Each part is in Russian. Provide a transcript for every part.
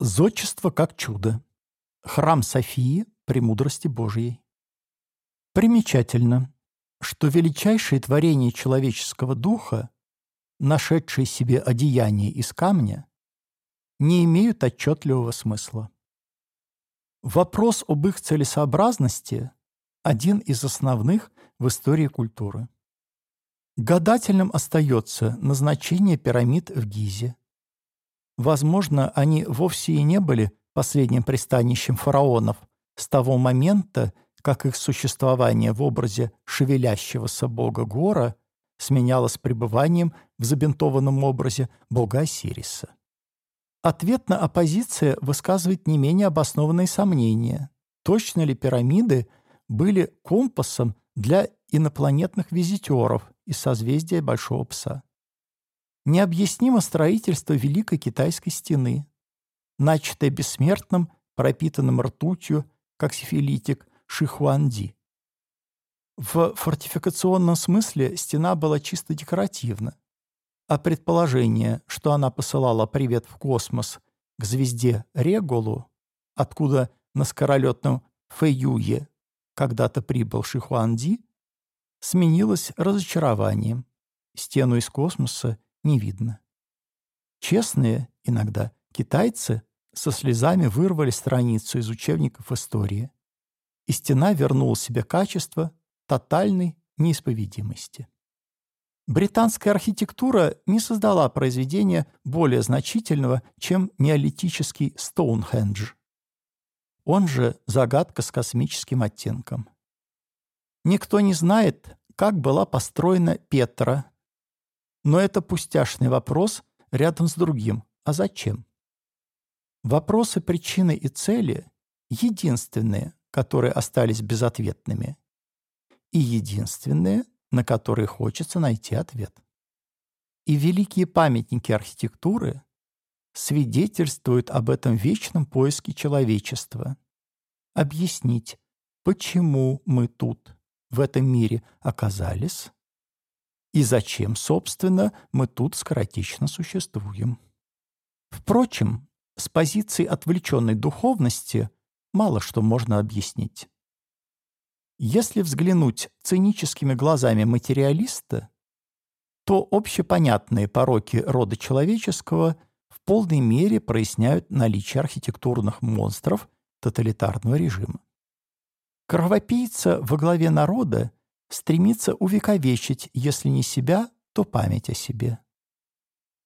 Зодчество как чудо. Храм Софии премудрости Божьей. Примечательно, что величайшие творения человеческого духа, нашедшие себе одеяние из камня, не имеют отчетливого смысла. Вопрос об их целесообразности – один из основных в истории культуры. Гадательным остается назначение пирамид в Гизе. Возможно, они вовсе и не были последним пристанищем фараонов с того момента, как их существование в образе шевелящегося бога Гора сменялось пребыванием в забинтованном образе бога Осириса. Ответно оппозиция высказывает не менее обоснованные сомнения. Точно ли пирамиды были компасом для инопланетных визитеров из созвездия Большого Пса? Необъяснимо строительство Великой Китайской стены, начатое бессмертным, пропитанным ртутью, как сифилитик, Шихуанди. В фортификационном смысле стена была чисто декоративна, а предположение, что она посылала привет в космос к звезде Регулу, откуда на скоролетном Фэюе когда-то прибыл Шихуанди, сменилось разочарованием. Стену из космоса не видно. Честные иногда китайцы со слезами вырвали страницу из учебников истории, и стена вернула себе качество тотальной неисповедимости. Британская архитектура не создала произведения более значительного, чем неолитический Стоунхендж. Он же загадка с космическим оттенком. Никто не знает, как была построена Петра, но это пустяшный вопрос рядом с другим. А зачем? Вопросы причины и цели единственные, которые остались безответными. И единственные, на которые хочется найти ответ. И великие памятники архитектуры свидетельствуют об этом вечном поиске человечества. Объяснить, почему мы тут, в этом мире, оказались, и зачем, собственно, мы тут скоротечно существуем. Впрочем, с позиции отвлеченной духовности мало что можно объяснить. Если взглянуть циническими глазами материалиста, то общепонятные пороки рода человеческого в полной мере проясняют наличие архитектурных монстров тоталитарного режима. Кровопийца во главе народа стремится увековечить, если не себя, то память о себе.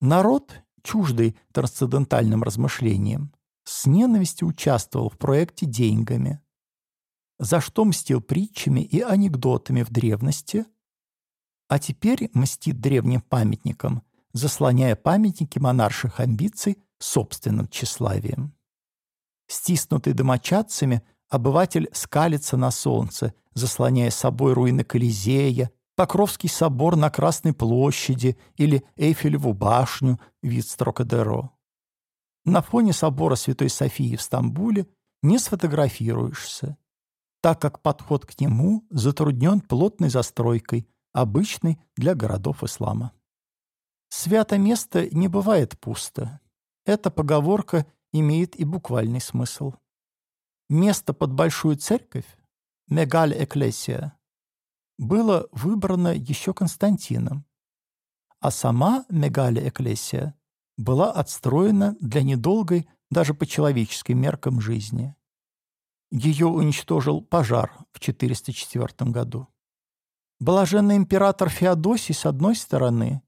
Народ, чуждый трансцендентальным размышлениям, с ненавистью участвовал в проекте деньгами, за что мстил притчами и анекдотами в древности, а теперь мстит древним памятникам, заслоняя памятники монарших амбиций собственным тщеславием. Стиснутый домочадцами, обыватель скалится на солнце, заслоняя собой руины Колизея, Покровский собор на Красной площади или Эйфелеву башню, вид Строкадеро. На фоне собора Святой Софии в Стамбуле не сфотографируешься, так как подход к нему затруднен плотной застройкой, обычной для городов ислама. Свято место не бывает пусто. Эта поговорка имеет и буквальный смысл. Место под большую церковь Мегаль Эклесия, было выбрано еще Константином, а сама Мегаль Эклесия была отстроена для недолгой, даже по человеческим меркам, жизни. Ее уничтожил пожар в 404 году. Блаженный император Феодосий с одной стороны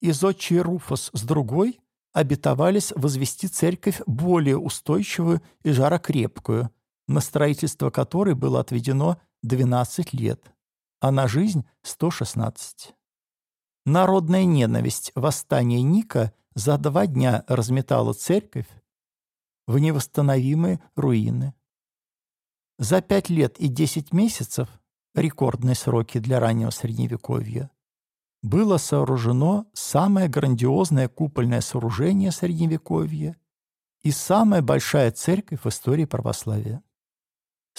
и зодчий Руфос с другой обетовались возвести церковь более устойчивую и жарокрепкую – на строительство которой было отведено 12 лет, а на жизнь – 116. Народная ненависть восстания Ника за два дня разметала церковь в невосстановимые руины. За пять лет и десять месяцев – рекордные сроки для раннего Средневековья – было сооружено самое грандиозное купольное сооружение Средневековья и самая большая церковь в истории православия.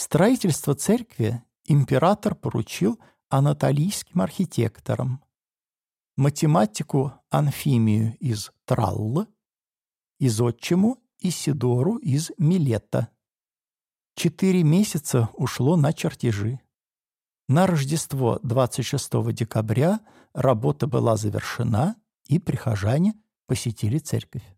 Строительство церкви император поручил анатолийским архитекторам. Математику Анфимию из Траллы и зодчему Исидору из Милета. Четыре месяца ушло на чертежи. На Рождество 26 декабря работа была завершена, и прихожане посетили церковь.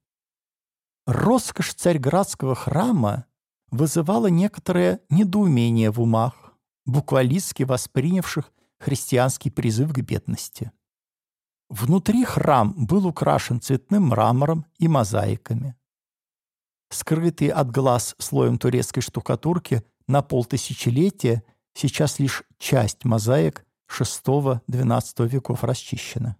Роскошь царьградского храма вызывала некоторое недоумение в умах, буквалистски воспринявших христианский призыв к бедности. Внутри храм был украшен цветным мрамором и мозаиками. Скрытый от глаз слоем турецкой штукатурки на полтысячелетия сейчас лишь часть мозаик VI-XII веков расчищена.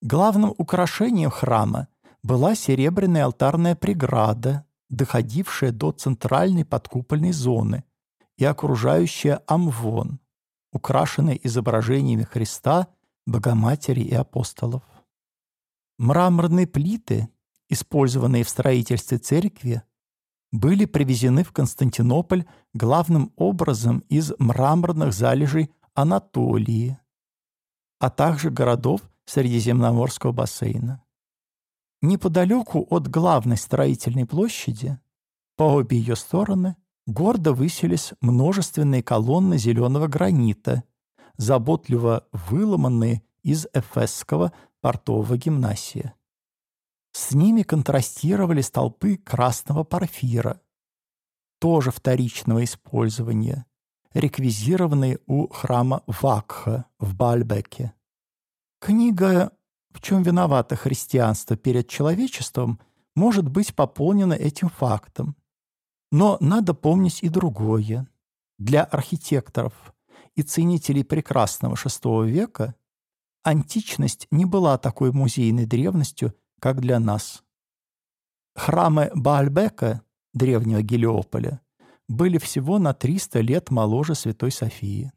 Главным украшением храма была серебряная алтарная преграда, доходившая до центральной подкупольной зоны и окружающая амвон, украшенный изображениями Христа, Богоматери и апостолов. Мраморные плиты, использованные в строительстве церкви, были привезены в Константинополь главным образом из мраморных залежей Анатолии, а также городов Средиземноморского бассейна. Неподалеку от главной строительной площади, по обе ее стороны, гордо высились множественные колонны зеленого гранита, заботливо выломанные из эфесского портового гимнасия. С ними контрастировали столпы красного порфира, тоже вторичного использования, реквизированные у храма Вакха в Бальбеке. Книга «В чем виновато христианство перед человечеством» может быть пополнена этим фактом. Но надо помнить и другое. Для архитекторов и ценителей прекрасного VI века античность не была такой музейной древностью, как для нас. Храмы Баальбека, древнего Гелиополя, были всего на 300 лет моложе Святой Софии.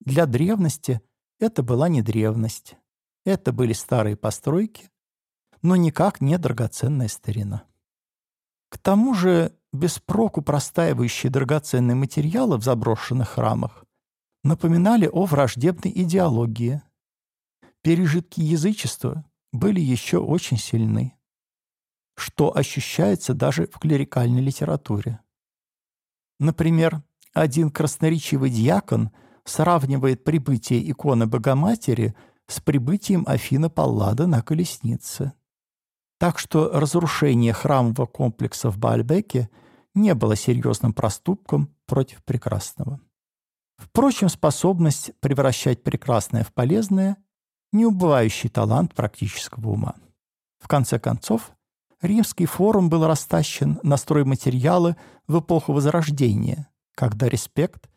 Для древности это была не древность. Это были старые постройки, но никак не драгоценная старина. К тому же без проку простаивающие драгоценные материалы в заброшенных храмах напоминали о враждебной идеологии. Пережитки язычества были еще очень сильны, что ощущается даже в клерикальной литературе. Например, один красноречивый дьякон сравнивает прибытие иконы Богоматери с прибытием Афина Паллада на колеснице. Так что разрушение храмового комплекса в Баальбеке не было серьезным проступком против прекрасного. Впрочем, способность превращать прекрасное в полезное – неубывающий талант практического ума. В конце концов, римский форум был растащен на стройматериалы в эпоху Возрождения, когда респект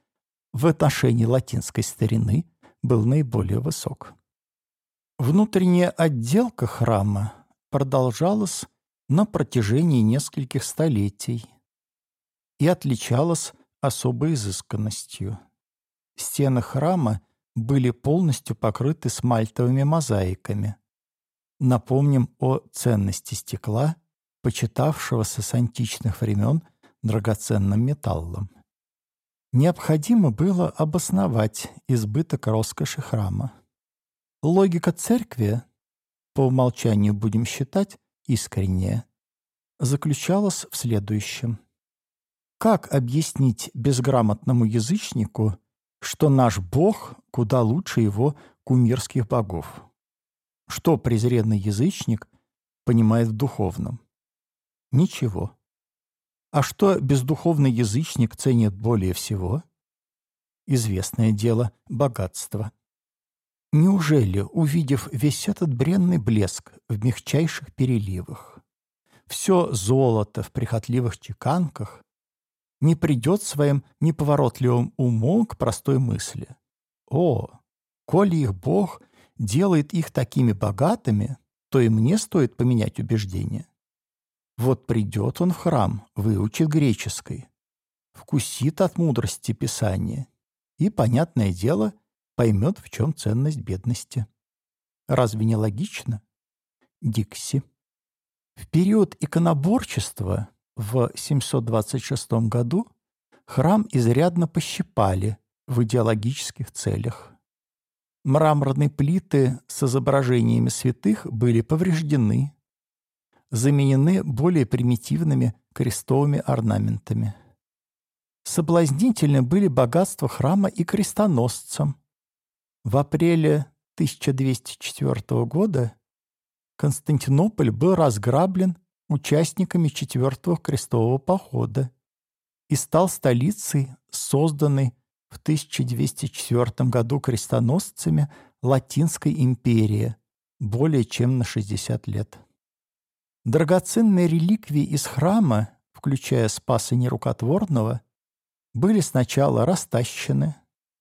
в отношении латинской старины был наиболее высок. Внутренняя отделка храма продолжалась на протяжении нескольких столетий и отличалась особой изысканностью. Стены храма были полностью покрыты смальтовыми мозаиками. Напомним о ценности стекла, почитавшегося с античных времен драгоценным металлом. Необходимо было обосновать избыток роскоши храма. Логика церкви, по умолчанию будем считать, искренняя, заключалась в следующем. Как объяснить безграмотному язычнику, что наш Бог куда лучше его кумирских богов? Что презренный язычник понимает в духовном? Ничего. А что бездуховный язычник ценит более всего? Известное дело – богатство. Неужели, увидев весь этот бренный блеск в мягчайших переливах, все золото в прихотливых чеканках, не придет своим неповоротливым умом к простой мысли? О, коли их Бог делает их такими богатыми, то и мне стоит поменять убеждение. Вот придет он в храм, выучит греческий, вкусит от мудрости Писания и, понятное дело, поймет, в чем ценность бедности. Разве не логично? Дикси. В период иконоборчества в 726 году храм изрядно пощипали в идеологических целях. Мраморные плиты с изображениями святых были повреждены, заменены более примитивными крестовыми орнаментами. Соблазнительны были богатства храма и крестоносцам. В апреле 1204 года Константинополь был разграблен участниками Четвертого крестового похода и стал столицей, созданной в 1204 году крестоносцами Латинской империи более чем на 60 лет. Драгоценные реликвии из храма, включая Спаса Нерукотворного, были сначала растащены,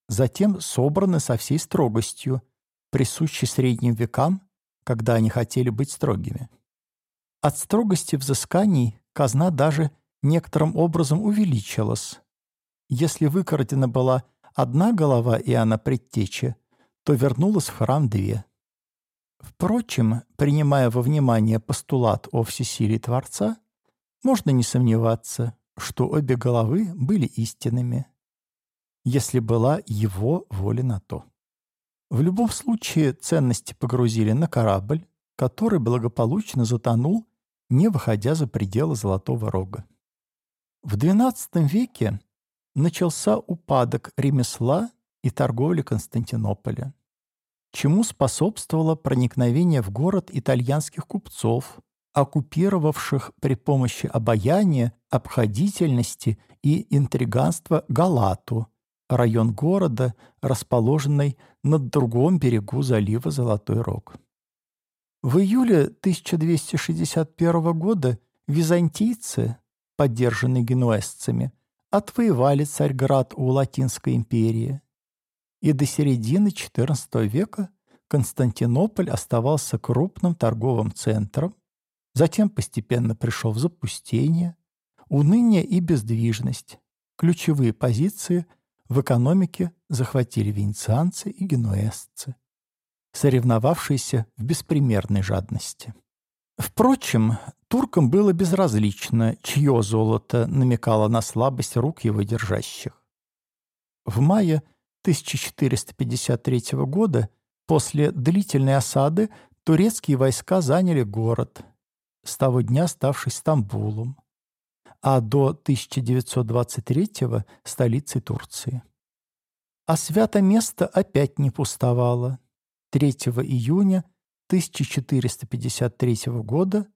затем собраны со всей строгостью, присущей средним векам, когда они хотели быть строгими. От строгости взысканий казна даже некоторым образом увеличилась. Если выкрадена была одна голова Иоанна Предтечи, то вернулась в храм две. Впрочем, принимая во внимание постулат о всесилии Творца, можно не сомневаться, что обе головы были истинными, если была его воля на то. В любом случае ценности погрузили на корабль, который благополучно затонул, не выходя за пределы Золотого Рога. В XII веке начался упадок ремесла и торговли Константинополя, чему способствовало проникновение в город итальянских купцов, оккупировавших при помощи обаяния, обходительности и интриганства Галату, район города, расположенный на другом берегу залива Золотой Рог. В июле 1261 года византийцы, поддержанные генуэзцами, отвоевали Царьград у Латинской империи, и до середины XIV века Константинополь оставался крупным торговым центром, затем постепенно пришел в запустение, уныние и бездвижность. Ключевые позиции в экономике захватили венецианцы и генуэзцы, соревновавшиеся в беспримерной жадности. Впрочем, туркам было безразлично, чье золото намекало на слабость рук его держащих. В мае 1453 года, после длительной осады, турецкие войска заняли город, с того дня ставший Стамбулом, а до 1923 – столицей Турции. А свято место опять не пустовало. 3 июня 1453 года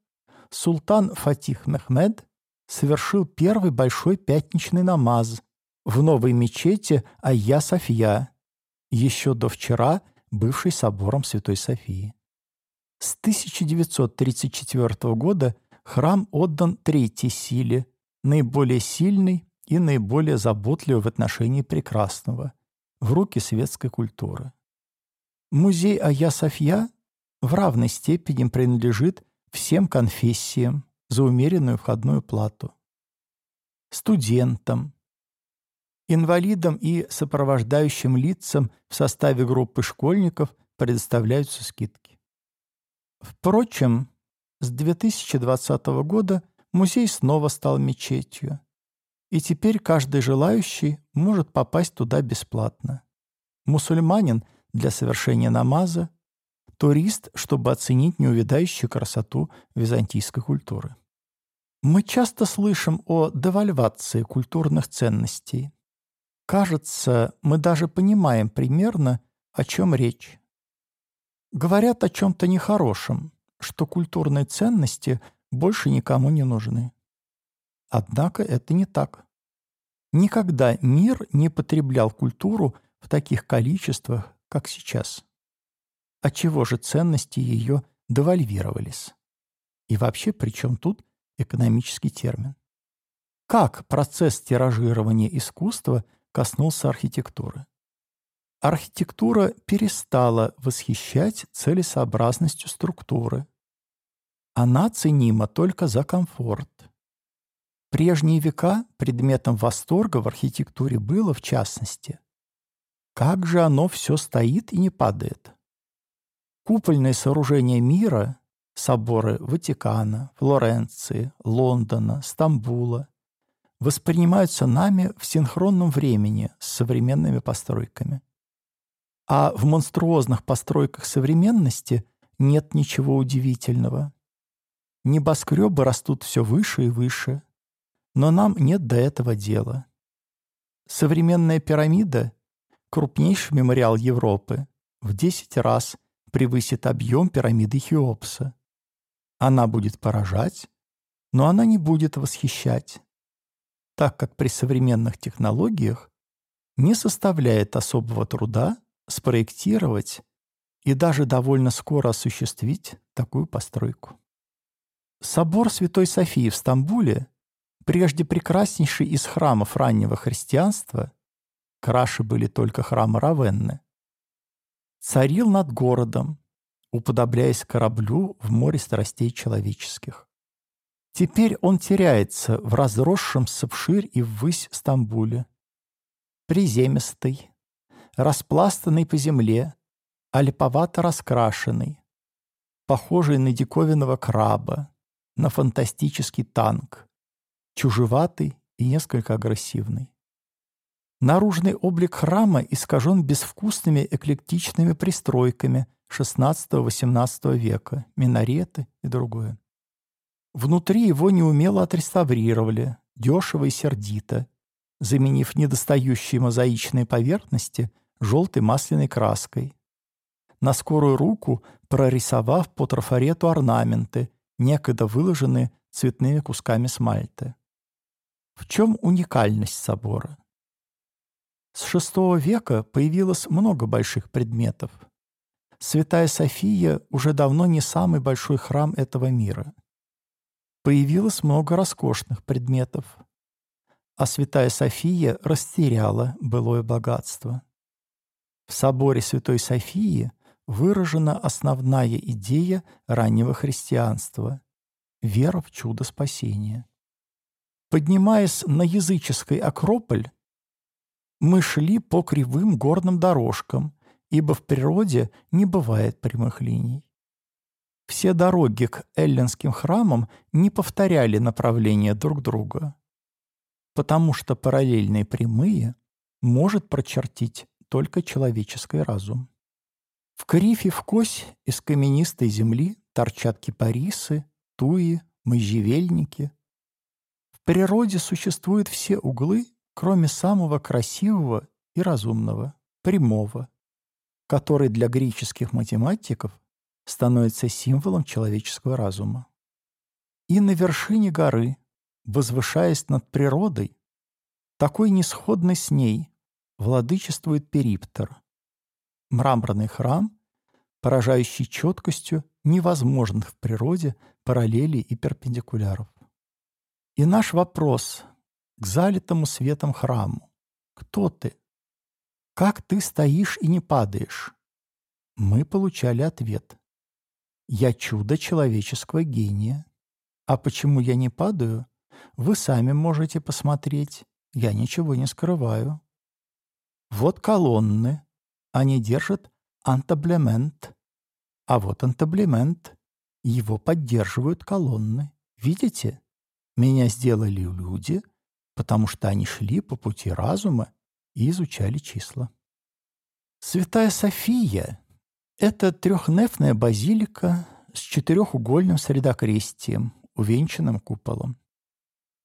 султан Фатих Мехмед совершил первый большой пятничный намаз в новой мечети Айя София, еще до вчера бывшей собором Святой Софии. С 1934 года храм отдан третьей силе, наиболее сильной и наиболее заботливой в отношении прекрасного, в руки светской культуры. Музей Айя София в равной степени принадлежит всем конфессиям за умеренную входную плату. Студентам, инвалидам и сопровождающим лицам в составе группы школьников предоставляются скидки. Впрочем, с 2020 года музей снова стал мечетью, и теперь каждый желающий может попасть туда бесплатно. Мусульманин для совершения намаза, турист, чтобы оценить неувядающую красоту византийской культуры. Мы часто слышим о девальвации культурных ценностей. Кажется, мы даже понимаем примерно, о чем речь. Говорят о чем-то нехорошем, что культурные ценности больше никому не нужны. Однако это не так. Никогда мир не потреблял культуру в таких количествах, как сейчас отчего же ценности ее девальвировались? И вообще, при чем тут экономический термин? Как процесс тиражирования искусства коснулся архитектуры? Архитектура перестала восхищать целесообразностью структуры. Она ценима только за комфорт. Прежние века предметом восторга в архитектуре было, в частности, как же оно все стоит и не падает. Купольные сооружения мира, соборы Ватикана, Флоренции, Лондона, Стамбула, воспринимаются нами в синхронном времени с современными постройками. А в монструозных постройках современности нет ничего удивительного. Небоскребы растут все выше и выше, но нам нет до этого дела. Современная пирамида, крупнейший мемориал Европы, в 10 раз превысит объем пирамиды Хеопса. Она будет поражать, но она не будет восхищать, так как при современных технологиях не составляет особого труда спроектировать и даже довольно скоро осуществить такую постройку. Собор Святой Софии в Стамбуле, прежде прекраснейший из храмов раннего христианства, краше были только храмы Равенны, царил над городом, уподобляясь кораблю в море страстей человеческих. Теперь он теряется в разросшемся вширь и ввысь Стамбуле. Приземистый, распластанный по земле, альповато раскрашенный, похожий на диковинного краба, на фантастический танк, чужеватый и несколько агрессивный. Наружный облик храма искажен безвкусными эклектичными пристройками XVI-XVIII века, минареты и другое. Внутри его неумело отреставрировали, дешево и сердито, заменив недостающие мозаичные поверхности желтой масляной краской. На скорую руку прорисовав по трафарету орнаменты, некогда выложенные цветными кусками смальты. В чем уникальность собора? С VI века появилось много больших предметов. Святая София уже давно не самый большой храм этого мира. Появилось много роскошных предметов, а Святая София растеряла былое богатство. В соборе Святой Софии выражена основная идея раннего христианства — вера в чудо спасения. Поднимаясь на языческий Акрополь, мы шли по кривым горным дорожкам, ибо в природе не бывает прямых линий. Все дороги к эллинским храмам не повторяли направление друг друга, потому что параллельные прямые может прочертить только человеческий разум. В крифе в кось из каменистой земли торчат кипарисы, туи, можжевельники. В природе существуют все углы, кроме самого красивого и разумного, прямого, который для греческих математиков становится символом человеческого разума. И на вершине горы, возвышаясь над природой, такой несходный с ней, владычествует периптер, мраморный храм, поражающий четкостью невозможных в природе параллелей и перпендикуляров. И наш вопрос к залитому светом храму. Кто ты? Как ты стоишь и не падаешь? Мы получали ответ. Я чудо человеческого гения. А почему я не падаю, вы сами можете посмотреть. Я ничего не скрываю. Вот колонны, они держат антаблемент. А вот антаблемент. Его поддерживают колонны. Видите? Меня сделали люди, потому что они шли по пути разума и изучали числа. Святая София — это трехнефная базилика с четырехугольным средокрестием, увенчанным куполом.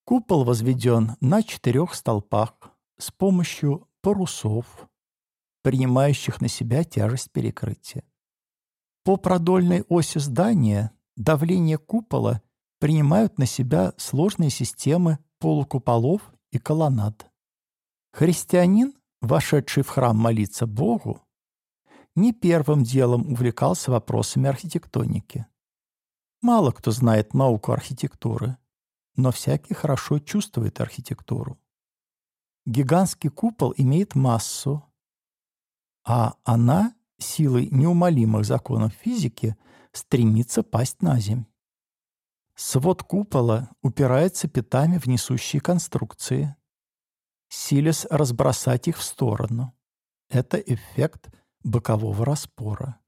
Купол возведен на четырех столпах с помощью парусов, принимающих на себя тяжесть перекрытия. По продольной оси здания давление купола принимают на себя сложные системы полукуполов и колоннад. Христианин, вошедший в храм молиться Богу, не первым делом увлекался вопросами архитектоники. Мало кто знает науку архитектуры, но всякий хорошо чувствует архитектуру. Гигантский купол имеет массу, а она силой неумолимых законов физики стремится пасть на земь. Свод купола упирается пятами в несущие конструкции, силясь разбросать их в сторону. Это эффект бокового распора.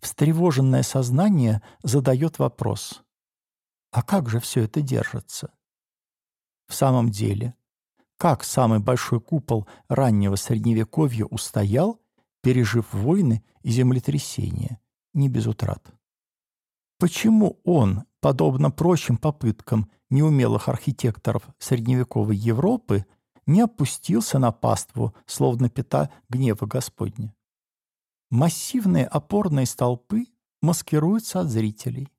Встревоженное сознание задает вопрос. А как же все это держится? В самом деле, как самый большой купол раннего Средневековья устоял пережив войны и землетрясения, не без утрат. Почему он, подобно прочим попыткам неумелых архитекторов средневековой Европы, не опустился на паству, словно пята гнева Господня. Массивные опорные столпы маскируются от зрителей,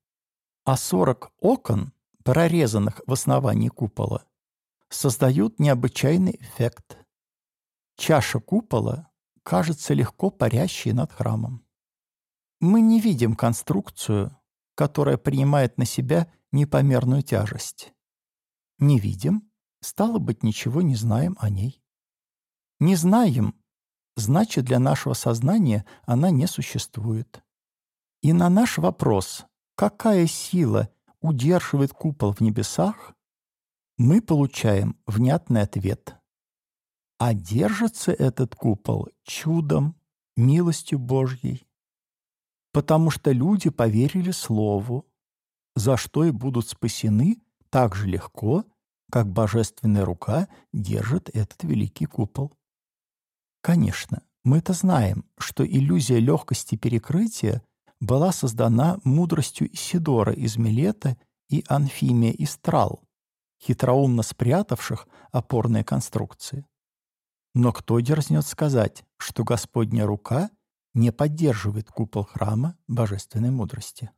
а 40 окон, прорезанных в основании купола, создают необычайный эффект. Чаша купола кажется легко парящей над храмом. Мы не видим конструкцию, которая принимает на себя непомерную тяжесть. Не видим, стало быть, ничего не знаем о ней. Не знаем, значит, для нашего сознания она не существует. И на наш вопрос, какая сила удерживает купол в небесах, мы получаем внятный ответ. А держится этот купол чудом, милостью Божьей, потому что люди поверили Слову, за что и будут спасены так же легко, как божественная рука держит этот великий купол. Конечно, мы-то знаем, что иллюзия легкости перекрытия была создана мудростью Исидора из Милета и Анфимия из Трал, хитроумно спрятавших опорные конструкции. Но кто дерзнет сказать, что Господня рука не поддерживает купол храма божественной мудрости?